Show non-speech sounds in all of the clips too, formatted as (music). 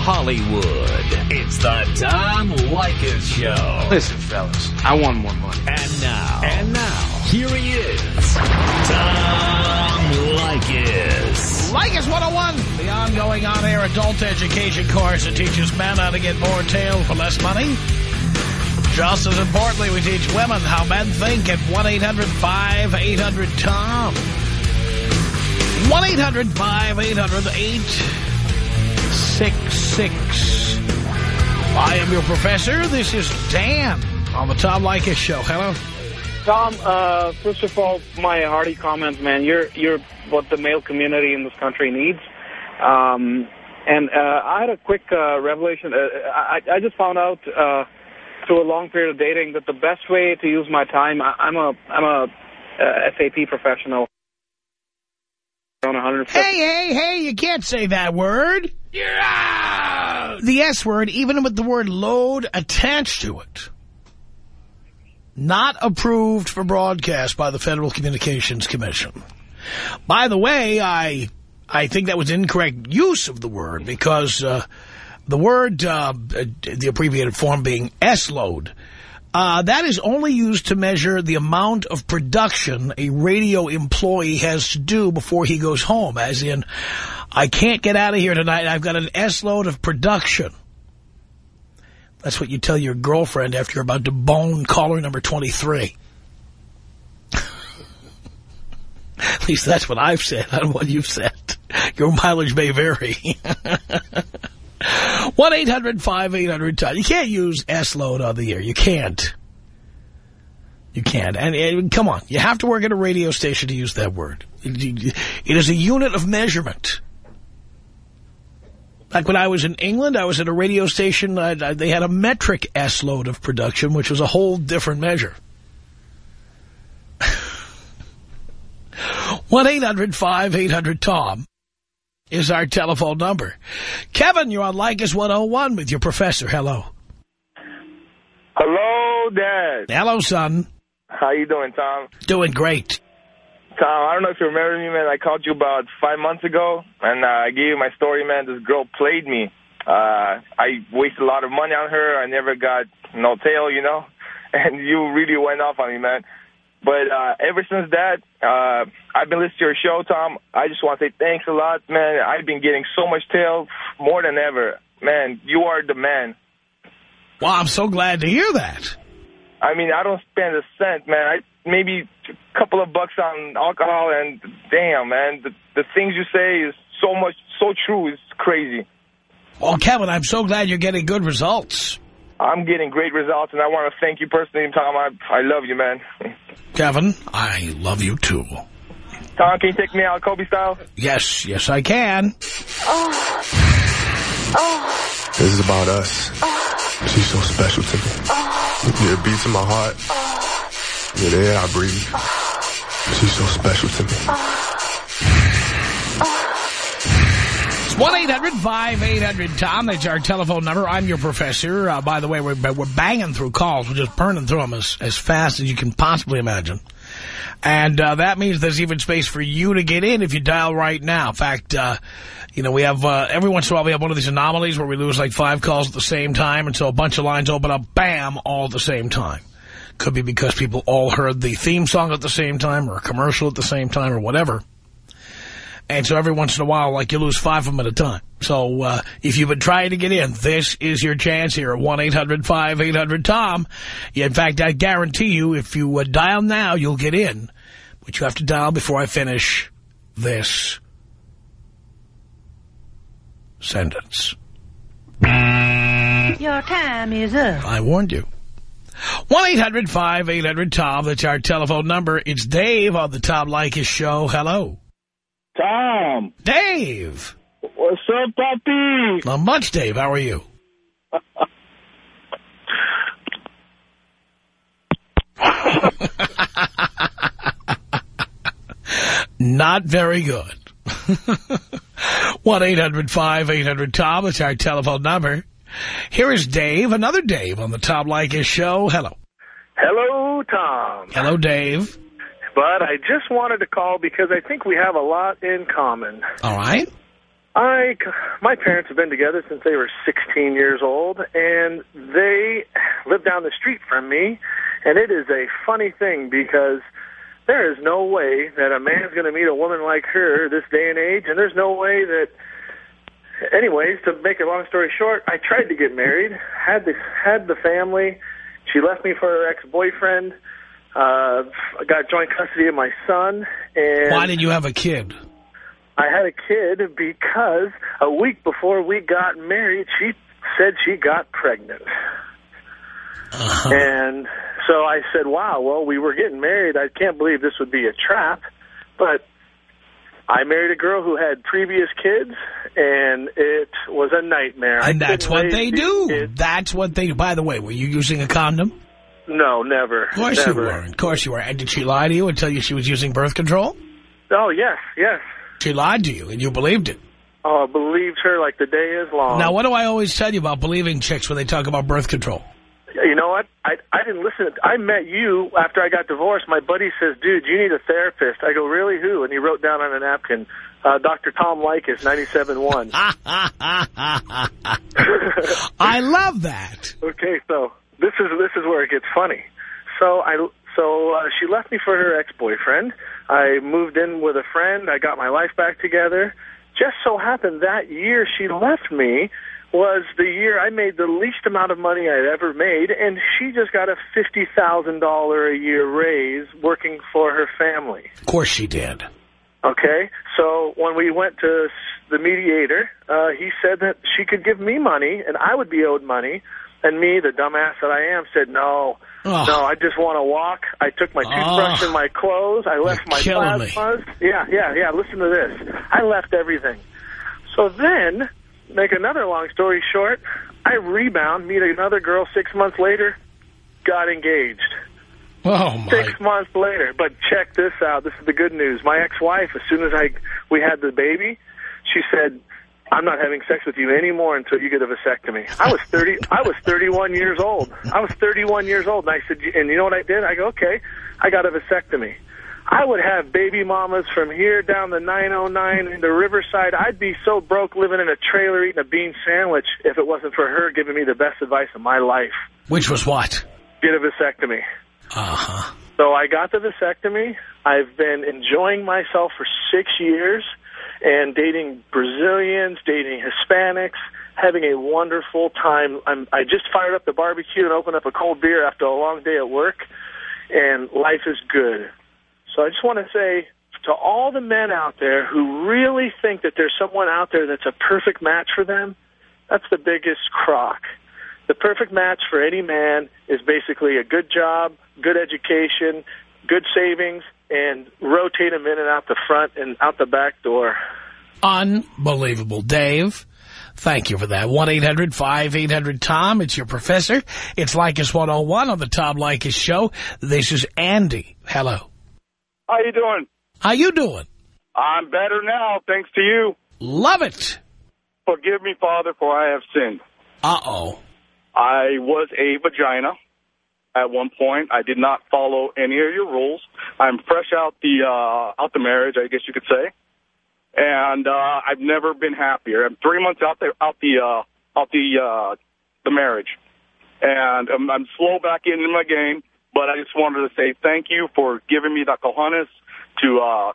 Hollywood. It's the Tom Leykis Show. Listen, fellas, I want more money. And now. And now. Here he is. Tom Leykis. Leykis 101, the ongoing on-air adult education course that teaches men how to get more tail for less money. Just as importantly, we teach women how men think at 1-800-5800-TOM. 1-800-5800-866. I am your professor. This is Dan on the Tom Leykis Show. Hello. Tom, uh, first of all, my hearty comments, man. You're you're what the male community in this country needs. Um, and uh, I had a quick uh, revelation. Uh, I, I just found out uh, through a long period of dating that the best way to use my time. I, I'm a I'm a uh, SAP professional. On 150. Hey, hey, hey, you can't say that word. You're out. The S word, even with the word load attached to it. Not approved for broadcast by the Federal Communications Commission. By the way, I I think that was incorrect use of the word because uh, the word, uh, the abbreviated form being S-load, uh, that is only used to measure the amount of production a radio employee has to do before he goes home. As in, I can't get out of here tonight. I've got an S-load of production. That's what you tell your girlfriend after you're about to bone caller number 23. (laughs) At least that's what I've said. I don't know what you've said. Your mileage may vary. (laughs) 1-800-5800-TOM. You can't use S-load on the air. You can't. You can't. And, and, come on, you have to work at a radio station to use that word. It is a unit of measurement. Back when I was in England, I was at a radio station. I, I, they had a metric S-load of production, which was a whole different measure. (laughs) 1-800-5800-TOM is our telephone number. Kevin, you're on Leykis 101 with your professor. Hello. Hello, Dad. Hello, son. How you doing, Tom? Doing great. Tom, I don't know if you remember me, man. I called you about five months ago, and uh, I gave you my story, man. This girl played me. Uh, I wasted a lot of money on her. I never got no tail, you know. (laughs) And you really went off on me, man. But uh, ever since that, uh, I've been listening to your show, Tom. I just want to say thanks a lot, man. I've been getting so much tail, more than ever. Man, you are the man. Well, I'm so glad to hear that. I mean, I don't spend a cent, man. I maybe a couple of bucks on alcohol, and damn, man, the, the things you say is so much, so true. It's crazy. Well, Kevin, I'm so glad you're getting good results. I'm getting great results, and I want to thank you personally, Tom. I, I love you, man. (laughs) Kevin, I love you, too. Tom, can you take me out Kobe style? Yes, yes, I can. Oh. Oh. This is about us. Oh. She's so special to me. Oh. Yeah, it beats in my heart. Oh. Yeah, the air I breathe. She's so special to me. It's 1-800-5800-TOM. That's our telephone number. I'm your professor. Uh, by the way, we're, we're banging through calls. We're just burning through them as, as fast as you can possibly imagine. And uh, that means there's even space for you to get in if you dial right now. In fact, uh, you know, we have, uh, every once in a while we have one of these anomalies where we lose like five calls at the same time. And so a bunch of lines open up, bam, all at the same time. Could be because people all heard the theme song at the same time or a commercial at the same time or whatever. And so every once in a while, like, you lose five of them at a time. So uh, if you've been trying to get in, this is your chance here at 1-800-5800-TOM. In fact, I guarantee you, if you uh, dial now, you'll get in. But you have to dial before I finish this sentence. Your time is up. I warned you. 1-800-5800-TOM. That's our telephone number. It's Dave on the Tom Leykis Show. Hello. Tom. Dave. What's up, puppy? Not much, Dave. How are you? (laughs) Not very good. (laughs) 1-800-5800-TOM. It's our telephone number. Here is Dave, another Dave on the Tom Leykis Show. Hello. Hello, Tom. Hello, Dave. But I just wanted to call because I think we have a lot in common. All right. I, my parents have been together since they were 16 years old, and they live down the street from me. And it is a funny thing because there is no way that a man's going to meet a woman like her this day and age, and there's no way that. Anyways, to make a long story short, I tried to get married, had the had the family. She left me for her ex-boyfriend. Uh, I got joint custody of my son, and Why did you have a kid? I had a kid because a week before we got married, she said she got pregnant. Uh-huh. And so I said, wow, well, we were getting married. I can't believe this would be a trap. But I married a girl who had previous kids, and it was a nightmare. And that's what they do. kids. That's what they do. By the way, were you using a condom? No, never. Of course never. you were. Of course you were. And did she lie to you and tell you she was using birth control? Oh, yes, yes. She lied to you, and you believed it. Oh, I believed her like the day is long. Now, what do I always tell you about believing chicks when they talk about birth control? You know what? I I didn't listen. I met you after I got divorced. My buddy says, "Dude, you need a therapist." I go, "Really? Who?" And he wrote down on a napkin, uh, "Dr. Tom Leykis, 97.1." (laughs) I love that. okay, so this is this is where it gets funny. So I so uh, she left me for her ex-boyfriend. I moved in with a friend. I got my life back together. Just so happened that year she left me was the year I made the least amount of money I'd ever made, and she just got a $50,000 a year raise working for her family. Of course she did. Okay, so when we went to the mediator, uh, he said that she could give me money and I would be owed money. And me, the dumbass that I am, said, no, Oh. no, I just want to walk. I took my toothbrush Oh. and my clothes. I left You're my me. Yeah, yeah, yeah, listen to this. I left everything. So then, make another long story short, I rebound, meet another girl six months later, got engaged. Oh, my. Six months later. But check this out. This is the good news. My ex-wife, as soon as I we had the baby, she said, I'm not having sex with you anymore until you get a vasectomy. I was 30. (laughs) I was 31 years old. I was 31 years old, and I said, and you know what I did? I go, okay, I got a vasectomy. I would have baby mamas from here down the 909 into Riverside. I'd be so broke living in a trailer eating a bean sandwich if it wasn't for her giving me the best advice of my life. Which was what? Get a vasectomy. Uh-huh. So I got the vasectomy. I've been enjoying myself for six years and dating Brazilians, dating Hispanics, having a wonderful time. I'm, I just fired up the barbecue and opened up a cold beer after a long day at work, and life is good. So I just want to say to all the men out there who really think that there's someone out there that's a perfect match for them, that's the biggest crock. The perfect match for any man is basically a good job, good education, good savings, and rotate them in and out the front and out the back door. Unbelievable. Dave, thank you for that. 1-800-5800-TOM. It's your professor. It's Leykis 101 on the Tom Leykis Show. This is Andy. Hello. How you doing? How you doing? I'm better now, thanks to you. Love it. Forgive me, Father, for I have sinned. Uh-oh. I was a vagina at one point. I did not follow any of your rules. I'm fresh out the uh, out the marriage, I guess you could say, and uh, I've never been happier. I'm three months out there out the uh, out the uh, the marriage, and I'm, I'm slow back into my game. But I just wanted to say thank you for giving me the cojones to uh,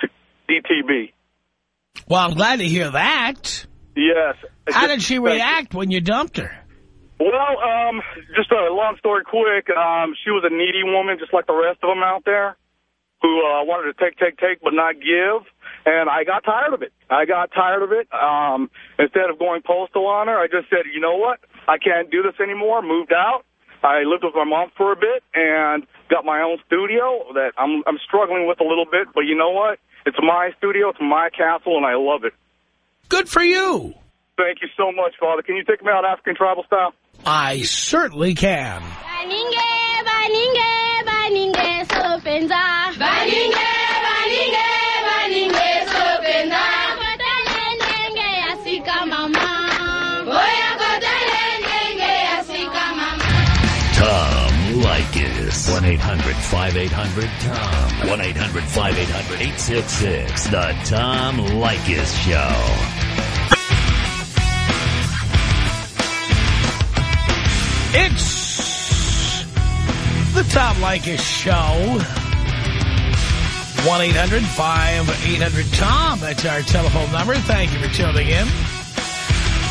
to DTB. Well, I'm glad to hear that. Yes. How did she react when you dumped her? Well, um, just a long story quick. Um, she was a needy woman, just like the rest of them out there, who uh, wanted to take, take, take, but not give. And I got tired of it. I got tired of it. Um, instead of going postal on her, I just said, you know what? I can't do this anymore. Moved out. I lived with my mom for a bit and got my own studio that I'm I'm struggling with a little bit. But you know what? It's my studio. It's my castle, and I love it. Good for you. Thank you so much, Father. Can you take me out African tribal style? I certainly can. Baninge, baninge, baninge, sopenza. Baninge, baninge, 1-800-5800-TOM. 1-800-5800-866. The Tom Leykis Show. It's the Tom Leykis Show. 1-800-5800-TOM. That's our telephone number. Thank you for tuning in.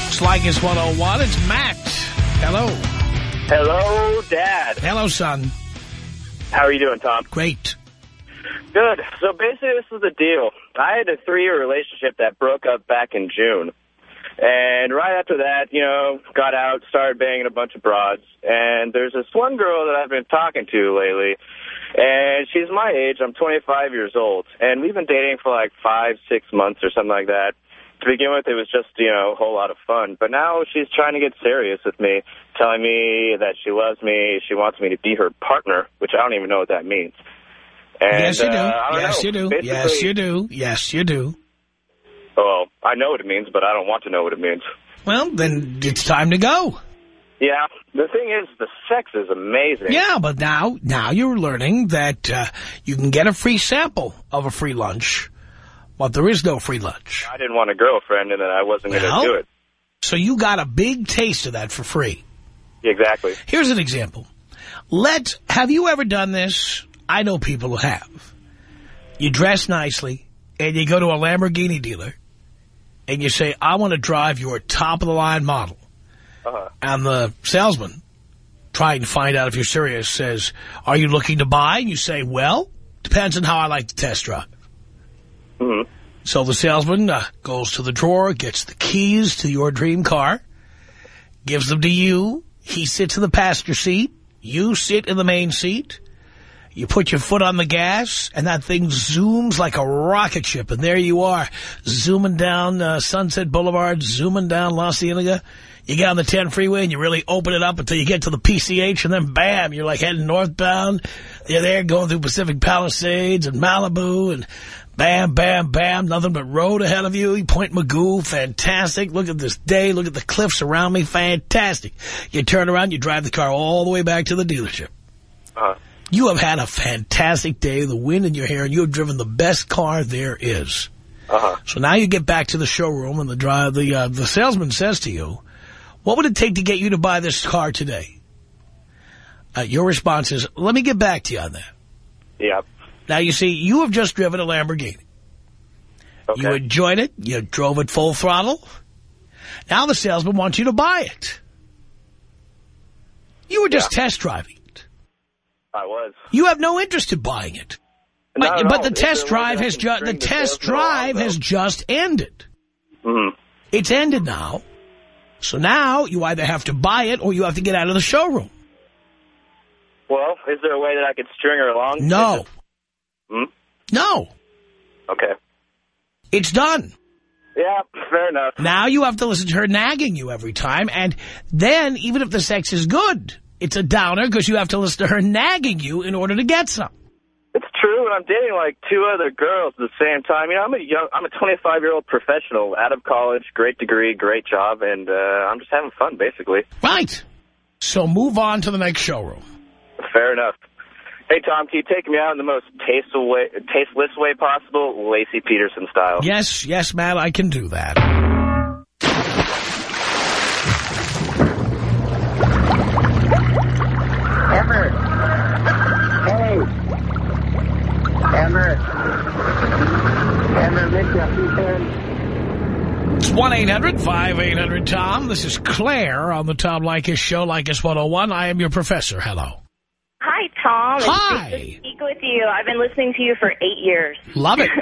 It's Leykis 101. It's Matt. Hello. Hello, Dad. Hello, son. How are you doing, Tom? Great. Good. So basically, this is the deal. I had a three-year relationship that broke up back in June. And right after that, you know, got out, started banging a bunch of broads. And there's this one girl that I've been talking to lately. And she's my age. I'm 25 years old. And we've been dating for like five, six months or something like that. To begin with, it was just, you know, a whole lot of fun. But now she's trying to get serious with me, telling me that she loves me, she wants me to be her partner, which I don't even know what that means. And, yes, you do. uh, yes, know. you do. Basically- Yes, you do. Yes, you do. Well, I know what it means, but I don't want to know what it means. Well, then it's time to go. Yeah, the thing is, the sex is amazing. Yeah, but now, now you're learning that uh, you can get a free sample of a free lunch, but there is no free lunch. I didn't want a girlfriend, and then I wasn't going to do it. So you got a big taste of that for free. Exactly. Here's an example. Let have you ever done this? I know people who have. You dress nicely, and you go to a Lamborghini dealer, and you say, I want to drive your top-of-the-line model. Uh-huh. And the salesman, trying to find out if you're serious, says, are you looking to buy? And you say, well, depends on how I like to test drive. Mm-hmm. So the salesman uh, goes to the drawer, gets the keys to your dream car, gives them to you. He sits in the passenger seat. You sit in the main seat. You put your foot on the gas, and that thing zooms like a rocket ship. And there you are, zooming down uh, Sunset Boulevard, zooming down La Cienega. You get on the 10 freeway, and you really open it up until you get to the PCH, and then bam, you're like heading northbound. You're there going through Pacific Palisades and Malibu, and bam, bam, bam, nothing but road ahead of you. You Point Mugu, fantastic. Look at this day. Look at the cliffs around me, fantastic. You turn around, you drive the car all the way back to the dealership. Uh-huh. You have had a fantastic day, the wind in your hair, and you have driven the best car there is. Uh-huh. So now you get back to the showroom, and the drive, the uh, the salesman says to you, "What would it take to get you to buy this car today?" Uh, your response is, "Let me get back to you on that." Yeah. Now you see, you have just driven a Lamborghini. You enjoyed it. You drove it full throttle. Now the salesman wants you to buy it. You were just test driving. It. I was. You have no interest in buying it. No, But, but the test drive has just the test drive has just ended. Mm-hmm. It's ended now. So now you either have to buy it or you have to get out of the showroom. Well, is there a way that I could string her along? No. Hmm? No. Okay. It's done. Yeah, fair enough. Now you have to listen to her nagging you every time. And then, even if the sex is good, it's a downer because you have to listen to her nagging you in order to get some. It's true, and I'm dating like two other girls at the same time. You know, I'm a young, I'm a 25 year old professional out of college, great degree, great job, and uh, I'm just having fun, basically. Right. So move on to the next showroom. Fair enough. Hey Tom, can you take me out in the most tasteful way, tasteless way possible, Laci Peterson style? Yes, yes, Matt, I can do that. Emmer. Hey. Emmer. Emmer, miss you. It's 1-800-5800-TOM. This is Claire on the Tom Leykis Show, Leykis 101. I am your professor. Hello. Hi, Tom. It's Hi. good to speak with you. I've been listening to you for eight years. Love it. (laughs)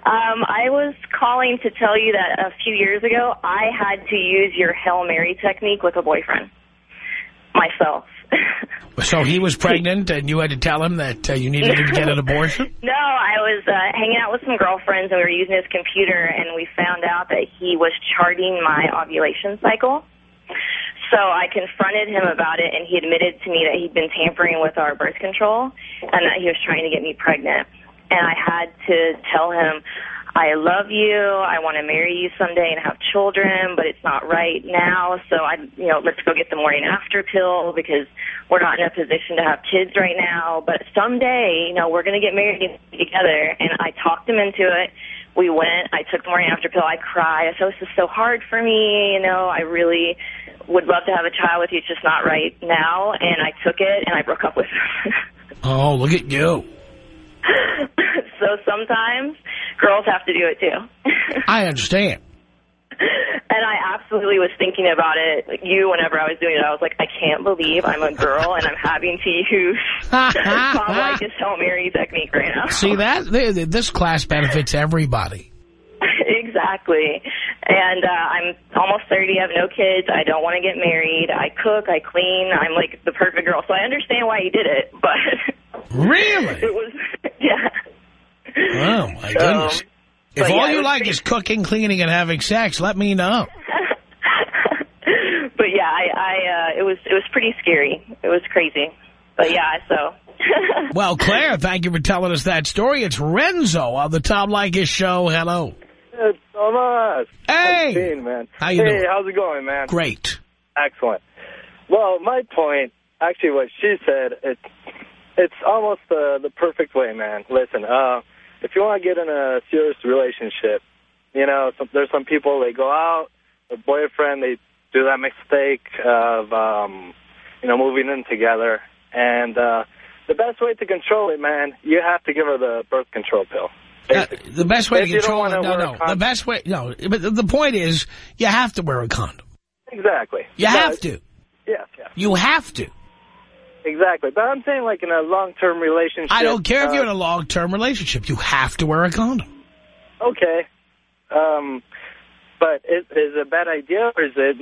Um, I was calling to tell you that a few years ago, I had to use your Hail Mary technique with a boyfriend. Myself. (laughs) So he was pregnant and you had to tell him that uh, you needed to get an (laughs) abortion? No, I was uh, hanging out with some girlfriends and we were using his computer and we found out that he was charting my ovulation cycle. So I confronted him about it and he admitted to me that he'd been tampering with our birth control and that he was trying to get me pregnant. And I had to tell him, I love you, I want to marry you someday and have children, but it's not right now. So I, you know, let's go get the morning after pill because we're not in a position to have kids right now. But someday, you know, we're going to get married together. And I talked him into it. We went. I took the morning after pill. I cried. I said, this is so hard for me. You know, I really would love to have a child with you, it's just not right now. And I took it, and I broke up with her. (laughs) Oh, look at you. so sometimes girls have to do it, too. (laughs) I understand. And I absolutely was thinking about it, you, whenever I was doing it. I was like, I can't believe I'm a girl and I'm having to use (laughs) Tom Leykis Hail Mary technique right now. See that? Th- th- This class benefits everybody. Exactly. And uh, I'm almost 30. I have no kids. I don't want to get married. I cook. I clean. I'm like the perfect girl. So I understand why you did it. But Really? (laughs) it was, yeah. Oh, my goodness. If all yeah, you like pretty- is cooking, cleaning, and having sex, let me know. (laughs) But yeah, I, I uh, it was it was pretty scary. It was crazy. But yeah, so (laughs) Well, Claire, thank you for telling us that story. It's Renzo on the Tom Leykis show. Hello. It's Thomas. Hey. Man. How you hey, doing? how's it going, man? Great. Excellent. Well, my point, actually, what she said, it's it's almost the the perfect way, man. Listen, uh, if you want to get in a serious relationship, you know, some, there's some people they go out, a boyfriend, they do that mistake of, um, you know, moving in together, and uh, the best way to control it, man, you have to give her the birth control pill. Uh, the best way If to control it, no, no. The best way, no. But the- point is, you have to wear a condom. Exactly. You But- have to. Yes, yes. You have to. Exactly. But I'm saying, like, in a long-term relationship... I don't care if uh, you're in a long-term relationship. You have to wear a condom. Okay. Um, but is, is it a bad idea, or is it...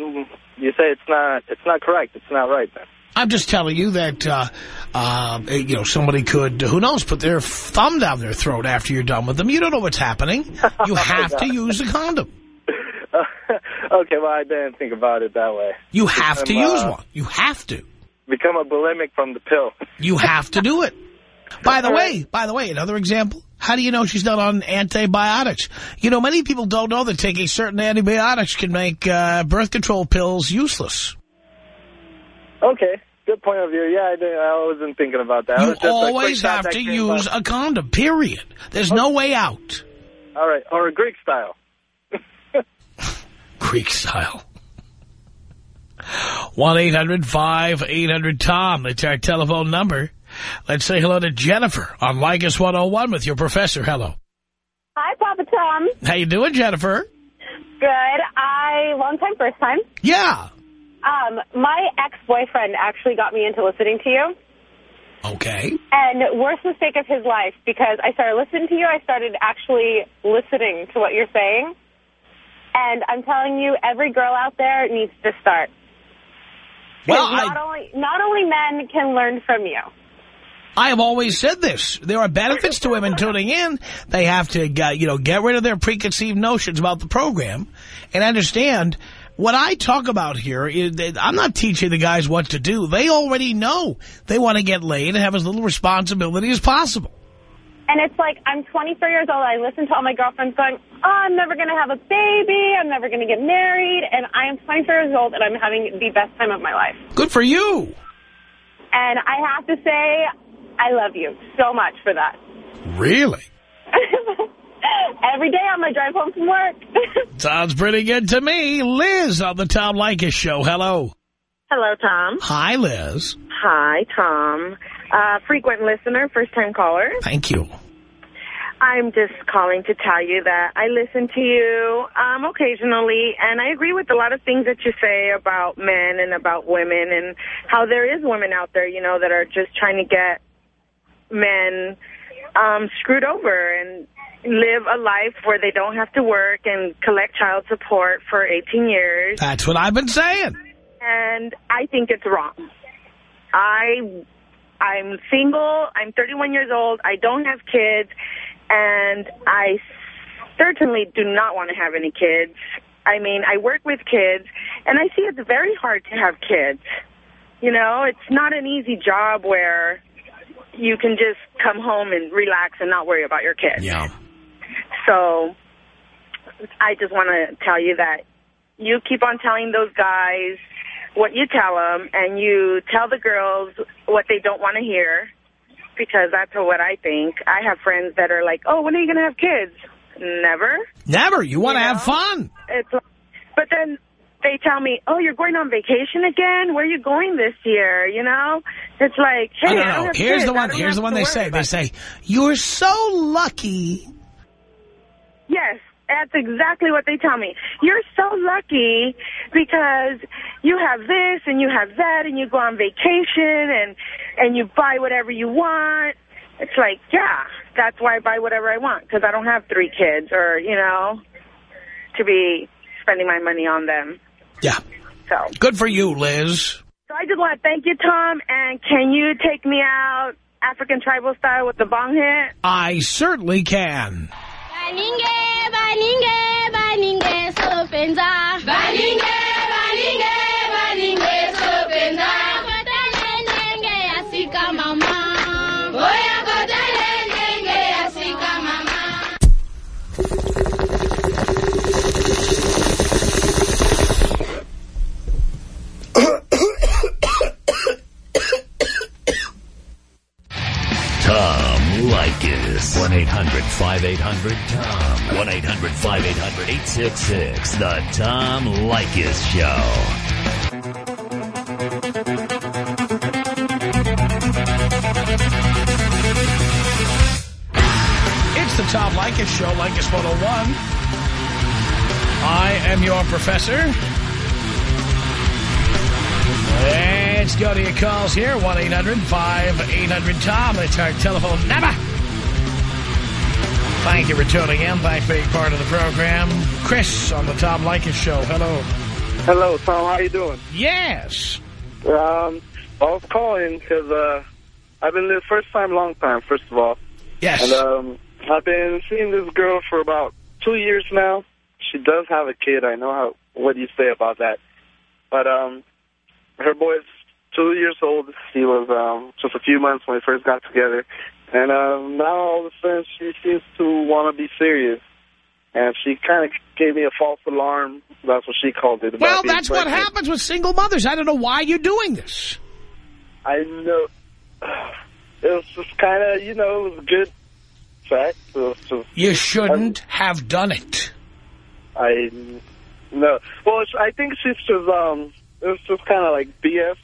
You say it's not it's not correct. It's not right, then. I'm just telling you that, uh, uh, you know, somebody could, who knows, put their thumb down their throat after you're done with them. You don't know what's happening. You (laughs) have to use a condom. (laughs) okay, well, I didn't think about it that way. You have to use uh, one. You have to. Become a bulimic from the pill. (laughs) You have to do it. By the way, by the way, another example. How do you know she's not on antibiotics? You know, many people don't know that taking certain antibiotics can make uh, birth control pills useless. Okay, good point of view. Yeah, I, didn't, I wasn't thinking about that. You just always have to use up. a condom, period. There's no way out. All right, or a Greek style. (laughs) Greek style. 1-800-5800-TOM. That's our telephone number. Let's say hello to Jennifer on Leykis 101 with your professor. Hello. Hi, Papa Tom. How you doing, Jennifer? Good. I long time, first time. Yeah. Um, my ex-boyfriend actually got me into listening to you. Okay. And worst mistake of his life because I started listening to you. I started actually listening to what you're saying. And I'm telling you, every girl out there needs to start. Well, not only not only men can learn from you. I have always said this. There are benefits to women tuning in. They have to, uh, you know, get rid of their preconceived notions about the program and understand what I talk about here. Is that I'm not teaching the guys what to do. They already know. They want to get laid and have as little responsibility as possible. And it's like, I'm 24 years old. I listen to all my girlfriends going, oh, I'm never going to have a baby. I'm never going to get married. And I am 24 years old, and I'm having the best time of my life. Good for you. And I have to say, I love you so much for that. Really? (laughs) Every day on my drive home from work. (laughs) Sounds pretty good to me. Liz on the Tom Leykis show. Hello. Hello, Tom. Hi, Liz. Hi, Tom. Uh, frequent listener, first-time caller. Thank you. I'm just calling to tell you that I listen to you um, occasionally, and I agree with a lot of things that you say about men and about women and how there is women out there, you know, that are just trying to get men um, screwed over and live a life where they don't have to work and collect child support for 18 years. That's what I've been saying. and I think it's wrong. I, I'm single. I'm 31 years old. I don't have kids, and I certainly do not want to have any kids. I mean, I work with kids, and I see it's very hard to have kids. You know, it's not an easy job where you can just come home and relax and not worry about your kids. Yeah. So I just want to tell you that you keep on telling those guys what you tell them, and you tell the girls what they don't want to hear, because that's what I think. I have friends that are like, oh, when are you going to have kids? Never. Never. You want to have fun. It's, but then they tell me, oh, you're going on vacation again? Where are you going this year? You know? It's like, hey, I don't I don't Here's kids. the one. Here's the one they say. They say you're so lucky. Yes, that's exactly what they tell me. You're so lucky because you have this and you have that and you go on vacation and and you buy whatever you want. It's like, yeah, that's why I buy whatever I want because I don't have three kids or, you know, to be spending my money on them. Yeah. So. Good for you, Liz. So I just want to thank you, Tom, and can you take me out African tribal style with the bong hit? I certainly can. Baninge, baninge, baninge, sopenza. Baninge, baninge, baninge, sopenza. Kotele nenge asika mama. Oya kotele nenge asika mama. Tom Leykis. 1-800-5800-TOM. 1-800-5800-866. The Tom Leykis Show. It's the Tom Leykis Show, Leykis 101. I am your professor. Let's go to your calls here. 1-800-5800-TOM. It's our telephone number. Thank you for tuning in. Thanks for being part of the program. Chris on the Tom Leykis Show. Hello. Hello, Tom. How you doing? Yes. Um, I was calling because uh, I've been the first time, long time. First of all. Yes. And um, I've been seeing this girl for about two years now. She does have a kid. I know how. What do you say about that? But um, her boy's two years old. He was um just a few months when we first got together, and um, now all of a sudden she seems to want to be serious. And she kind of gave me a false alarm. That's what she called it. Well, that's what happens with single mothers. I don't know why you're doing this. I know. (sighs) It was just kind of, you know, it was good fact. Just, You shouldn't have done it. I no. Well, I think she's just um. It was just kind of like BS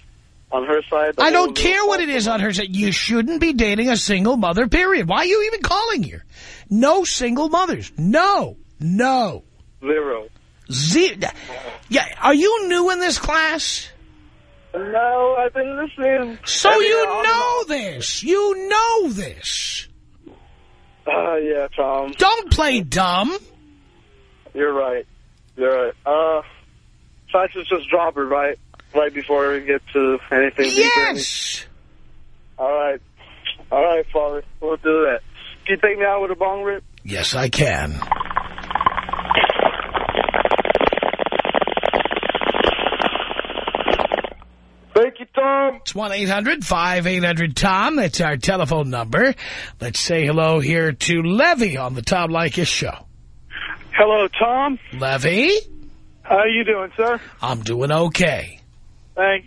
on her side. I don't care what it is on her side. You shouldn't be dating a single mother, period. Why are you even calling here? No single mothers. No. No. Zero. Ze yeah, are you new in this class? No, I've been listening. So every you now and know this. You know this. Uh, yeah, Tom. Don't play dumb. You're right. You're right. Uh, so I should just drop her right, right before we get to anything. deeper. Yes. All right. All right, Father. We'll do that. Can you take me out with a bong rip? Yes, I can. Thank you, Tom. It's 1-800-5800-TOM. That's our telephone number. Let's say hello here to Levy on the Tom Leykis Show. Hello, Tom. Levy, How are you doing, sir? I'm doing okay. Thank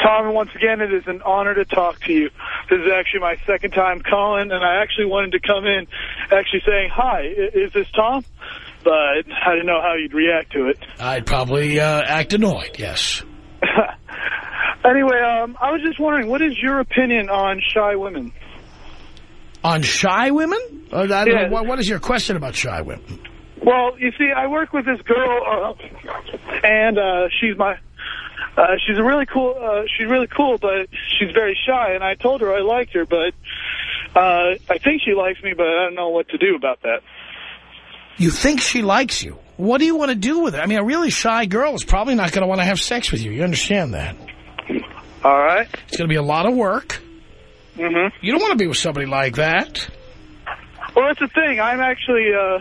Tom, once again, it is an honor to talk to you. This is actually my second time calling, and I actually wanted to come in actually saying, hi, is this Tom? But I didn't know how you'd react to it. I'd probably uh, act annoyed, yes. (laughs) Anyway, um, I was just wondering, what is your opinion on shy women? On shy women? Uh, Yeah. know, what, what is your question about shy women? Well, you see, I work with this girl, uh, and uh, she's my, uh, she's a really cool, uh, she's really cool, but she's very shy. And I told her I liked her, but uh, I think she likes me, but I don't know what to do about that. You think she likes you. What do you want to do with it? I mean, a really shy girl is probably not going to want to have sex with you. You understand that? All right. It's going to be a lot of work. Mm-hmm. You don't want to be with somebody like that. Well, that's the thing. I'm actually uh,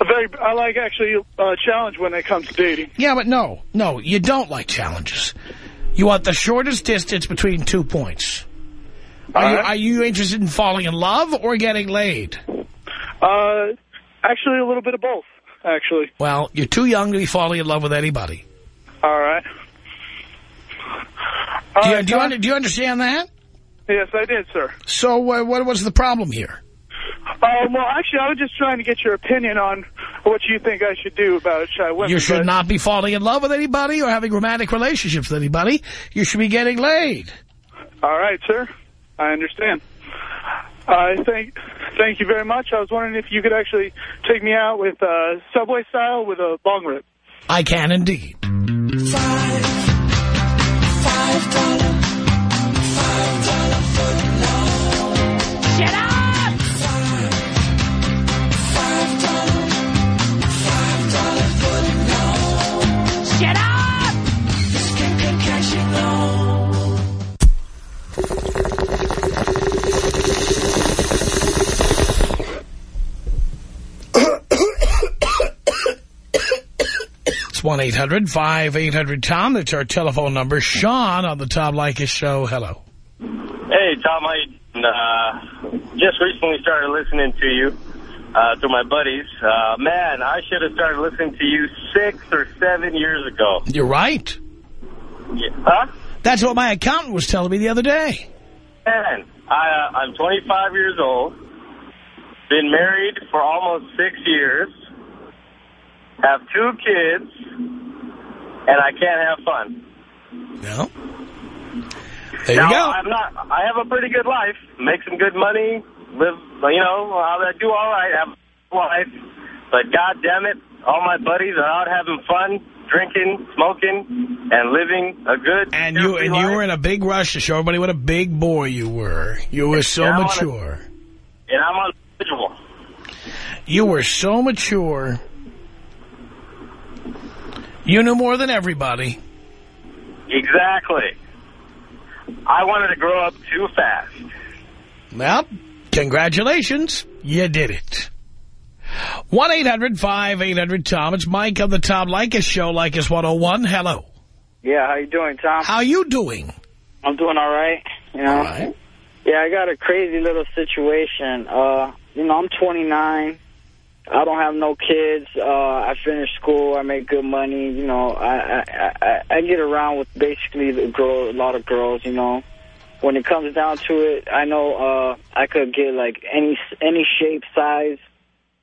a very, I like actually uh, challenge when it comes to dating. Yeah, but no, no, you don't like challenges. You want the shortest distance between two points. Are, you, are you interested in falling in love or getting laid? Uh, actually, a little bit of both. Actually. Well, you're too young to be falling in love with anybody. All right. Do you, right, do, you, do you understand that? Yes, I did, sir. So uh, what was the problem here? Uh, well, actually, I was just trying to get your opinion on what you think I should do about shy women. You should not be falling in love with anybody or having romantic relationships with anybody. You should be getting laid. All right, sir. I understand. I thank thank you very much. I was wondering if you could actually take me out with uh, Subway style with a bong rip. I can indeed. 1-800-5800-TOM. That's our telephone number. Sean on the Tom Leykis show. Hello. Hey, Tom, I uh, just recently started listening to you uh, through my buddies. Uh, man, I should have started listening to you six or seven years ago. You're right. Yeah. Huh? That's what my accountant was telling me the other day. Man, I, uh, I'm 25 years old, been married for almost six years, have two kids, and I can't have fun. No. There now, you go. I'm not. I have a pretty good life. Make some good money. Live. You know, I do all right. Have a life. But God damn it, all my buddies are out having fun, drinking, smoking, and living a good. And you and you were in a big rush to show everybody what a big boy you were. You were so Yeah, I'm a- mature. And I'm on. You were so mature. You knew more than everybody. Exactly. I wanted to grow up too fast. Well, congratulations. You did it. 1-800-5800-TOM. It's Mike on the Tom Leykis Show, Leykis 101. Hello. Yeah, how you doing, Tom? How you doing? I'm doing all right. You know. All right. Yeah, I got a crazy little situation. Uh, you know, I'm 29. I don't have no kids. Uh, I finished school. I make good money. You know, I I I, I get around with basically the girl, a lot of girls. You know, when it comes down to it, I know uh, I could get like any any shape, size,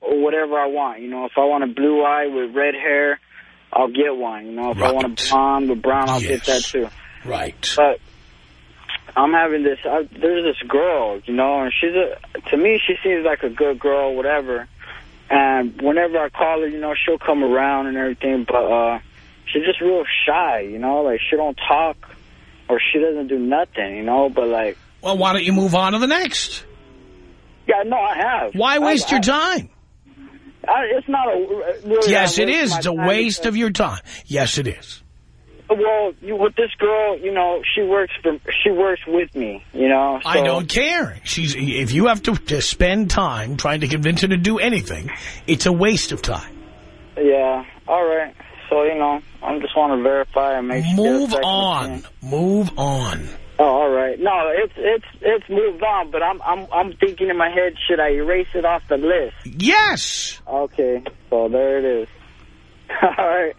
or whatever I want. You know, if I want a blue eye with red hair, I'll get one. You know, if I want a blonde with brown, I'll get that too. Right. But I'm having this. I, there's this girl, you know, and she's a. To me, she seems like a good girl, whatever. And whenever I call her, you know, she'll come around and everything. But uh, she's just real shy, you know, like she don't talk or she doesn't do nothing, you know. But like, Well, why don't you move on to the next? yeah, no, I have. Why waste I, your time? I, it's not a. Really Yes, it is. It's a waste because- of your time. Yes, it is. Well, you, with this girl, you know, she works for. She works with me, you know. I don't care. She's If you have to, to spend time trying to convince her to do anything, it's a waste of time. Yeah. All right. So you know, I just want to verify and make sure. Move second on. Move on. Oh, all right. No, it's it's it's moved on, but I'm I'm I'm thinking in my head, should I erase it off the list? Yes. Okay. So there it is. (laughs) all right.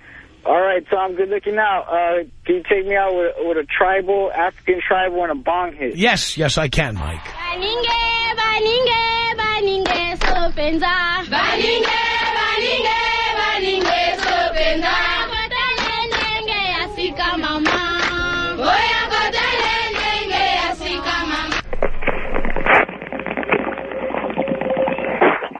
All right, Tom. Good looking out. Uh, can you take me out with with a tribal, African tribal, and a bong hit? Yes, yes, I can, Mike. Baninge, baninge, baninge, sopenza. Baninge, baninge, baninge, sopenza. Kotele nenge asika mama. Oya kotele nenge asika mama.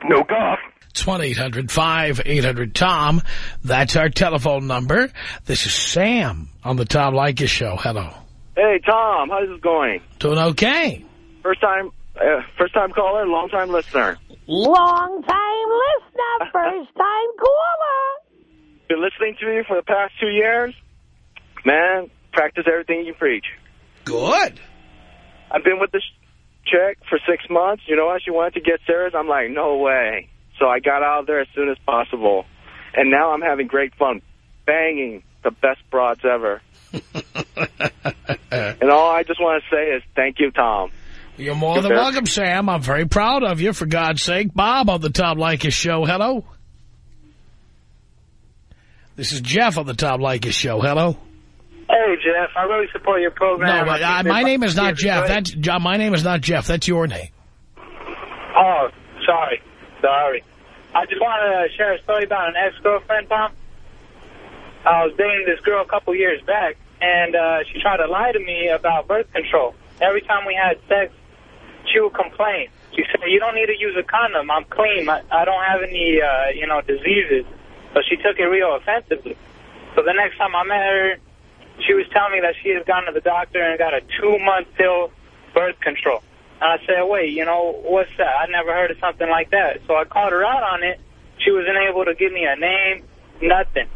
No golf. It's 1-800-5800-TOM. That's our telephone number. This is Sam on the Tom Leykis Show. Hello. Hey, Tom, how's it going? Doing okay. First time, uh, first time caller, long time listener. Long time listener, (laughs) first time caller. Been listening to you for the past two years. Man, practice everything you preach. Good. I've been with this chick for six months. You know what? She wanted to get serious. I'm like, no way. So I got out of there as soon as possible. And now I'm having great fun banging the best broads ever. (laughs) and all I just want to say is thank you, Tom. You're more than welcome, Sam. I'm very proud of you, for God's sake. Bob on the Tom Likas Show. Hello. This is Jeff on the Tom Likas Show. Hello. Hey, Jeff, I really support your program. No, but, uh, my name is not Jeff. That's John. My name is not Jeff. That's your name. Oh, sorry. Sorry. I just wanted to share a story about an ex-girlfriend, Tom. I was dating this girl a couple years back, and uh, she tried to lie to me about birth control. Every time we had sex, she would complain. She said, you don't need to use a condom. I'm clean. I, I don't have any, uh, you know, diseases. So she took it real offensively. So the next time I met her, she was telling me that she had gone to the doctor and got a two-month pill birth control. And I said, wait, you know, what's that? I never heard of something like that. So I called her out on it. She wasn't able to give me a name, nothing.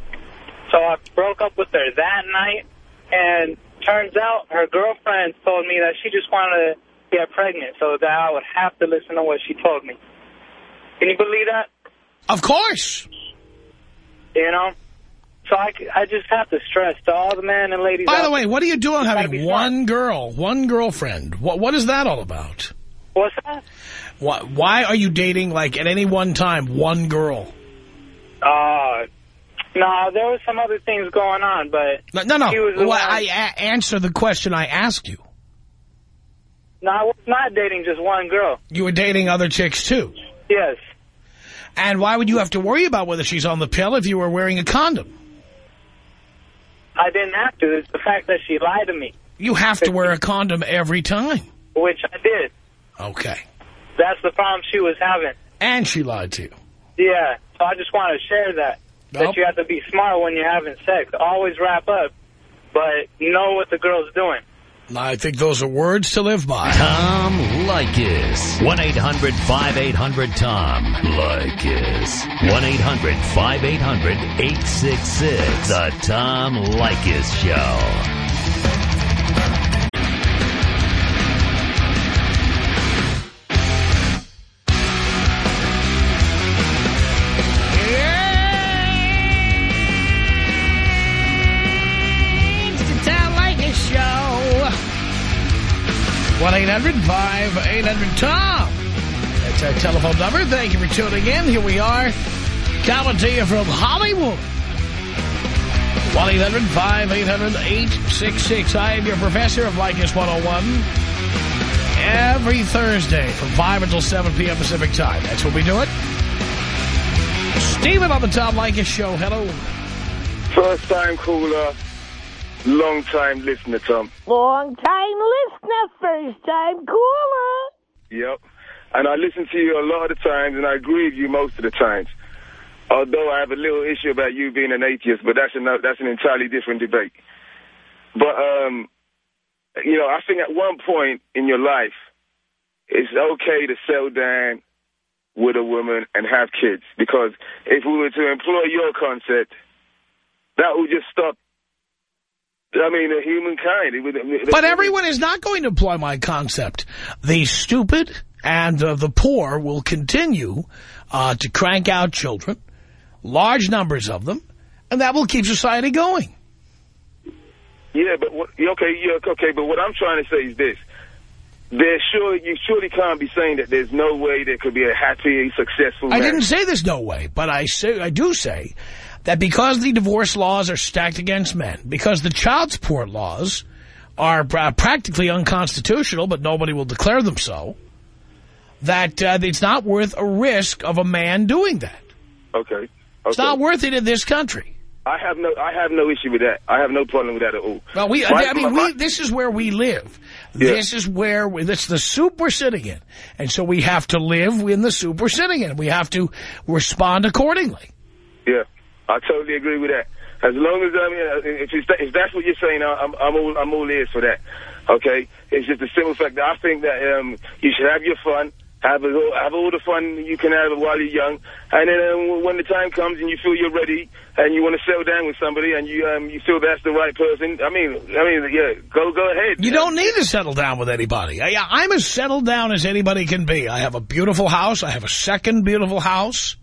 So I broke up with her that night, and turns out her girlfriend told me that she just wanted to get pregnant so that I would have to listen to what she told me. Can you believe that? Of course. You know? So I, I just have to stress to all the men and ladies By the way, what are you doing having one girl, one girlfriend? What What is that all about? What's that? Why, why are you dating, like, at any one time, one girl? Uh, no, there was some other things going on, but No, no. no. Well, I a answer the question I asked you. no, I was not dating just one girl. You were dating other chicks, too. Yes. And why would you have to worry about whether she's on the pill if you were wearing a condom? I didn't have to. It's the fact that she lied to me, You have to wear a condom every time. which I did. Okay. That's the problem she was having. And she lied to you. Yeah. So I just want to share that. Nope. That you have to be smart when you're having sex. Always wrap up, but know what the girl's doing. I think those are words to live by. Tom Leykis. 1-800-5800-TOM. Leykis. 1-800-5800-866. The Tom Leykis Show. 1-800-5800-TOM. That's our telephone number. Thank you for tuning in. Here we are, coming to you from Hollywood. 1-800-5800-866. I am your professor of Leykis 101. Every Thursday from 5 until 7 p.m. Pacific time. That's when we do it. Steven on the Tom Leykis Show. Hello. First time caller, long time listener, Tom. Long time listener, first time caller. Yep. And I listen to you a lot of the times, and I agree with you most of the times. Although I have a little issue about you being an atheist, but that's, an that's an entirely different debate. But, um, you know, I think at one point in your life, it's okay to settle down with a woman and have kids. Because if we were to employ your concept, that would just stop, I mean, humankind. Would, But everyone is not going to employ my concept. The stupid and uh, the poor will continue uh, to crank out children, large numbers of them, and that will keep society going. Yeah, but what, okay, yeah, okay, but what I'm trying to say is this. There surely, you surely can't be saying that there's no way there could be a happy, successful I marriage. didn't say there's no way, but I say I do say that because the divorce laws are stacked against men, because the child support laws are practically unconstitutional, but nobody will declare them so, that uh, it's not worth a risk of a man doing that. Okay. okay. It's not worth it in this country. I have no, I have no issue with that. I have no problem with that at all. Well, we, My- I mean, my- we, this is where we live. Yeah. This is where, we, this is the soup we're sitting in. And so we have to live in the soup we're sitting in. We have to respond accordingly. Yeah, I totally agree with that. As long as I mean, if, if that's what you're saying, I'm I'm all I'm all ears for that. Okay, it's just a simple fact that I think that um, you should have your fun, have a, have all the fun you can have while you're young, and then um, when the time comes and you feel you're ready and you want to settle down with somebody and you um, you feel that's the right person. I mean, I mean, yeah, go go ahead. You don't need to settle down with anybody. I, I'm as settled down as anybody can be. I have a beautiful house. I have a second beautiful house.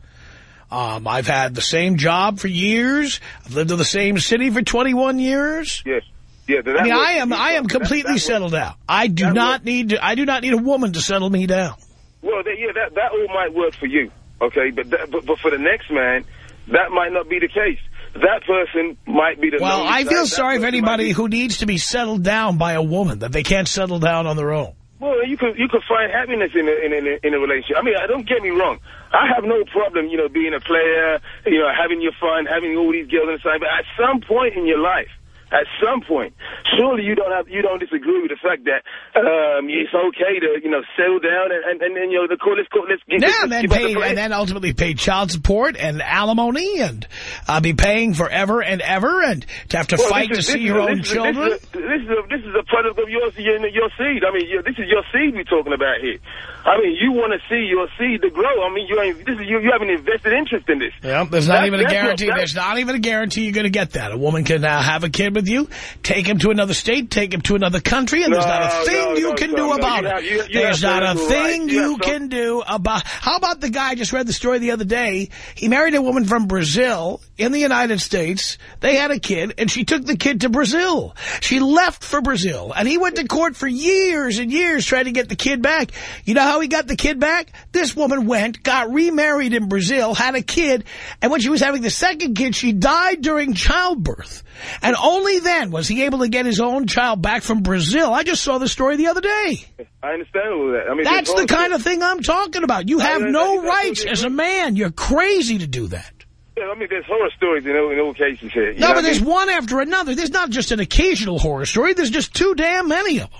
Um, I've had the same job for years. I've lived in the same city for 21 years. Yes. Yeah, that I mean, I am I am That- that completely works. settled down. I do not need to, I do not need a woman to settle me down. Well, that, yeah, that that all might work for you, okay, but that, but, but for the next man, that might not be the case. That person might be the. Well, I feel That sorry for anybody who needs to be settled down by a woman that they can't settle down on their own. Well, you can you can find happiness in a, in a, in a relationship. I mean, uh, don't get me wrong. I have no problem, you know, being a player, you know, having your fun, having all these girls the. But at some point in your life, at some point, surely you don't have you don't disagree with the fact that um, it's okay to you know settle down and and, and, and you know the cool let's go let's get Yeah, let's and then up the pay, and then ultimately pay child support and alimony, and uh, be paying forever and ever, and to have to Well, fight to is- see this your own is- children. This is, a, this is a this is a product of your your, your seed. I mean, your, this is your seed we're talking about here. I mean, you want to see your seed to grow. I mean, you ain't this is you you have an invested interest in this. Yeah, there's not That- even a that's what- guarantee. There's not even a guarantee you're going to get that. A woman can now have a kid with you, take him to another state, take him to another country, and there's not a thing no, you no, can no, do no. about it. have- you- you there's not a thing You you can do about. How about the guy I just read the story the other day? He married a woman from Brazil in the United States. They had a kid, and she took the kid to Brazil. She left for Brazil, and he went to court for years and years trying to get the kid back. You know how he got the kid back? This woman went, got remarried in Brazil, had a kid, and when she was having the second kid, she died during childbirth. And only then was he able to get his own child back from Brazil. I just saw the story the other day. I understand all that. I mean, That's the kind of thing I'm talking about. You have no rights as a man. You're crazy to do that. Yeah, I mean, there's horror stories in all, in all cases here. you No, but what I there's mean? one after another. There's not just an occasional horror story. There's just too damn many of them.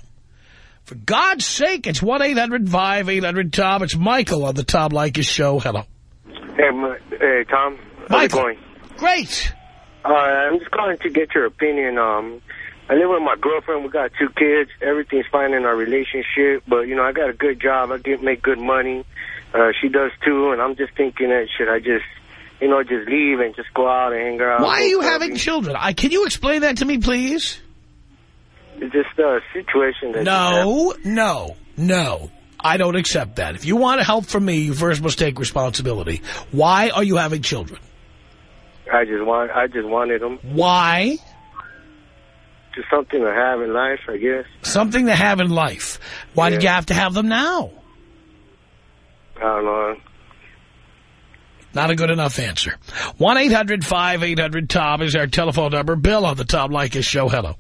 For God's sake, it's 1-800-5800-TOM. It's Michael on the Tom Leykis show. Hello. Hey, hey, Tom. How's it Michael. going? Great. Uh, I'm just calling to get your opinion. Um, I live with my girlfriend. We got two kids. Everything's fine in our relationship. But, you know, I got a good job. I get make good money. Uh, she does, too. And I'm just thinking that should I just, you know, just leave and just go out and hang out. Why are you having children? I, can you explain that to me, please? Just a situation that... No, no, no. I don't accept that. If you want help from me, you first must take responsibility. Why are you having children? I just want, I just wanted them. Why? Just something to have in life, I guess. Something to have in life. Why did you have to have them now? I don't know. Not a good enough answer. 1-800-5800-TOM is our telephone number. Bill on the Tom Leykis show. Hello.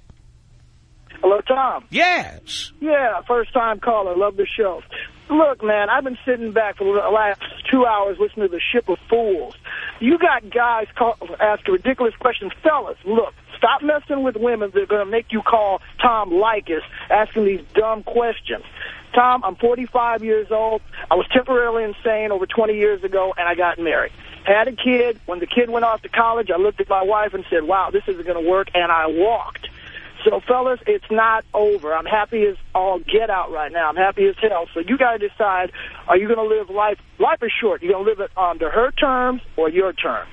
Hello, Tom. Yes. Yeah, first time caller. Love the show. Look, man, I've been sitting back for the last two hours listening to the Ship of Fools. You got guys call, asking ridiculous questions. Fellas, look, stop messing with women that are going to make you call Tom Leykis asking these dumb questions. Tom, I'm 45 years old. I was temporarily insane over 20 years ago, and I got married. Had a kid. When the kid went off to college, I looked at my wife and said, wow, this isn't going to work, and I walked. So, fellas, it's not over. I'm happy as all get out right now. I'm happy as hell. So you got to decide, are you going to live life? Life is short. You're going to live it under her terms or your terms.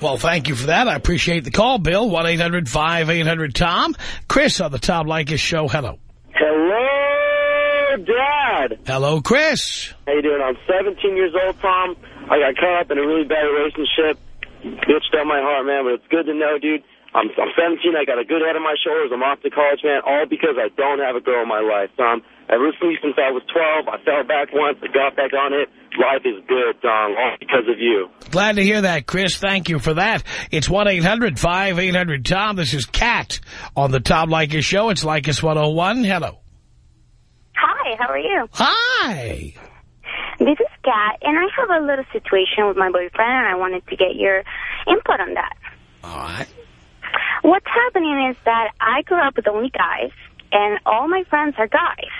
Well, thank you for that. I appreciate the call, Bill. 1-800-5800-TOM. Chris on the Tom Leykis show. Hello. Hello, Dad. Hello, Chris. How you doing? I'm 17 years old, Tom. I got caught up in a really bad relationship. Bitched out my heart, man, but it's good to know, dude. I'm, I'm 17. I got a good head on my shoulders. I'm off to college, man, all because I don't have a girl in my life, Tom. Ever since I was 12, I fell back once. I got back on it. Life is good, Tom, all because of you. Glad to hear that, Chris. Thank you for that. It's 1-800-5800-TOM. This is Kat on the Tom Leykis show. It's Leykis 101. Hello. Hi, how are you? Hi. This is Kat, and I have a little situation with my boyfriend, and I wanted to get your input on that. All right. What's happening is that I grew up with only guys, and all my friends are guys.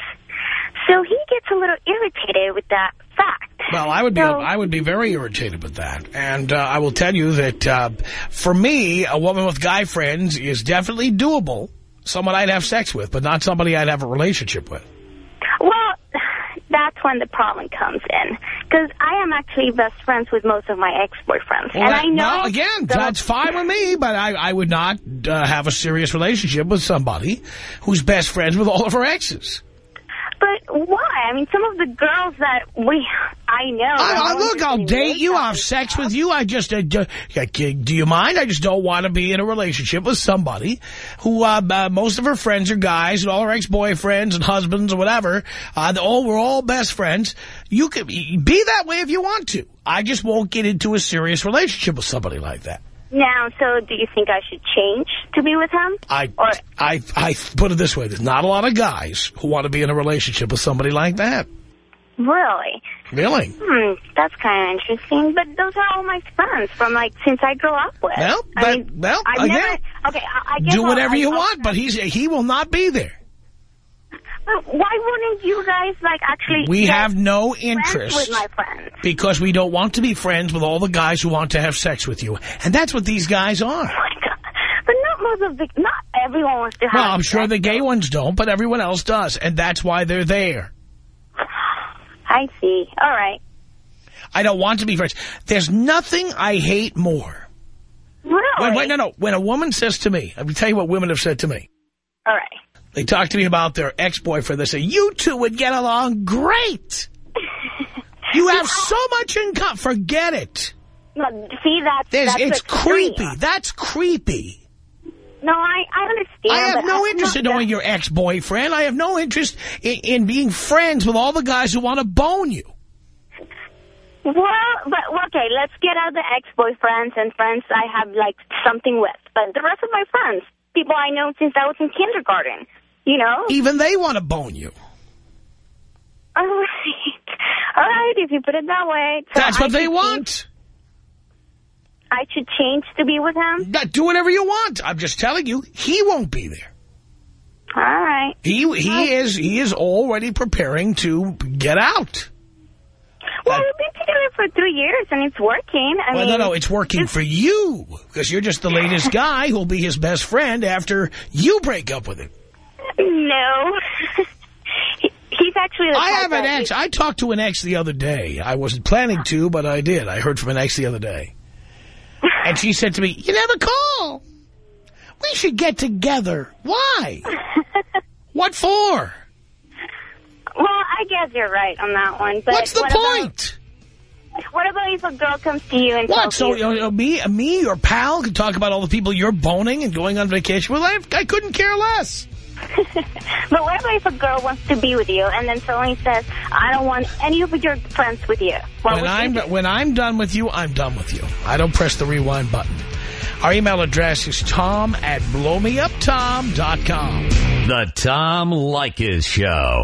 So he gets a little irritated with that fact. Well, I would be So- I would be very irritated with that. And uh, I will tell you that uh, for me, a woman with guy friends is definitely doable. Someone I'd have sex with, but not somebody I'd have a relationship with. Well, that's when the problem comes in. Because I am actually best friends with most of my ex-boyfriends. Well, and I know... well, again, that's fine with me, but I, I would not uh, have a serious relationship with somebody who's best friends with all of her exes. But why? I mean, some of the girls that we... I know... I, I, look, I'll date you. I'll have sex with you. I just, uh, do, do you mind? I just don't want to be in a relationship with somebody who, uh, uh, most of her friends are guys and all her ex-boyfriends and husbands or whatever. Uh, all, we're all best friends. You can be that way if you want to. I just won't get into a serious relationship with somebody like that. Now, so do you think I should change to be with him? I, or I, I put it this way. There's not a lot of guys who want to be in a relationship with somebody like that. Really? Really? Hmm, that's kind of interesting. But those are all my friends from, like, since I grew up with. Well, I that- mean, well, I've again, never, okay, I, I guess Do whatever I- you I'll- want, but he's he will not be there. Why wouldn't you guys, like, actually... We have no interest. with my friends. Because we don't want to be friends with all the guys who want to have sex with you. And that's what these guys are. Oh, but not most of the... Not everyone wants to have... Well, I'm sure the gay ones don't, but everyone else does. And that's why they're there. I see. All right. I don't want to be friends. There's nothing I hate more. Really? Wait, no, no. When a woman says to me, I'll tell you what women have said to me. All right. They talk to me about their ex-boyfriend. They say, you two would get along great. (laughs) You have so much in common. Forget it. No, see, that's... There's, that's it's extreme. creepy. That's creepy. No, I, I understand. I have no interest in knowing your ex-boyfriend. I have no interest in, in being friends with all the guys who want to bone you. Well, but okay, let's get out the ex-boyfriends and friends I have, like, something with. But the rest of my friends, people I know since I was in kindergarten, you know? Even they want to bone you. (laughs) All right. All right, if you put it that way. So That's I what they want. change- I should change to be with him? Do whatever you want. I'm just telling you, he won't be there. All right. He he is he is already preparing to get out. Well, we've been together for three years, and it's working. I well, mean, no, no, it's working for you because you're just the latest (laughs) guy who'll be his best friend after you break up with him. No. (laughs) He's actually I have an ex. I talked to an ex the other day. I wasn't planning to, but I did. I heard from an ex the other day. And she said to me, you never call. We should get together. Why? (laughs) what for? Well, I guess you're right on that one. But What's the what point? About, what about if a girl comes to you and What? So you... you know, me, me, your pal, can talk about all the people you're boning and going on vacation with? I, I couldn't care less. (laughs) But what about if a girl wants to be with you and then suddenly says, I don't want any of your friends with you? What when I'm do? when I'm done with you, I'm done with you. I don't press the rewind button. Our email address is tom at blowmeuptom.com. The Tom Leykis Show.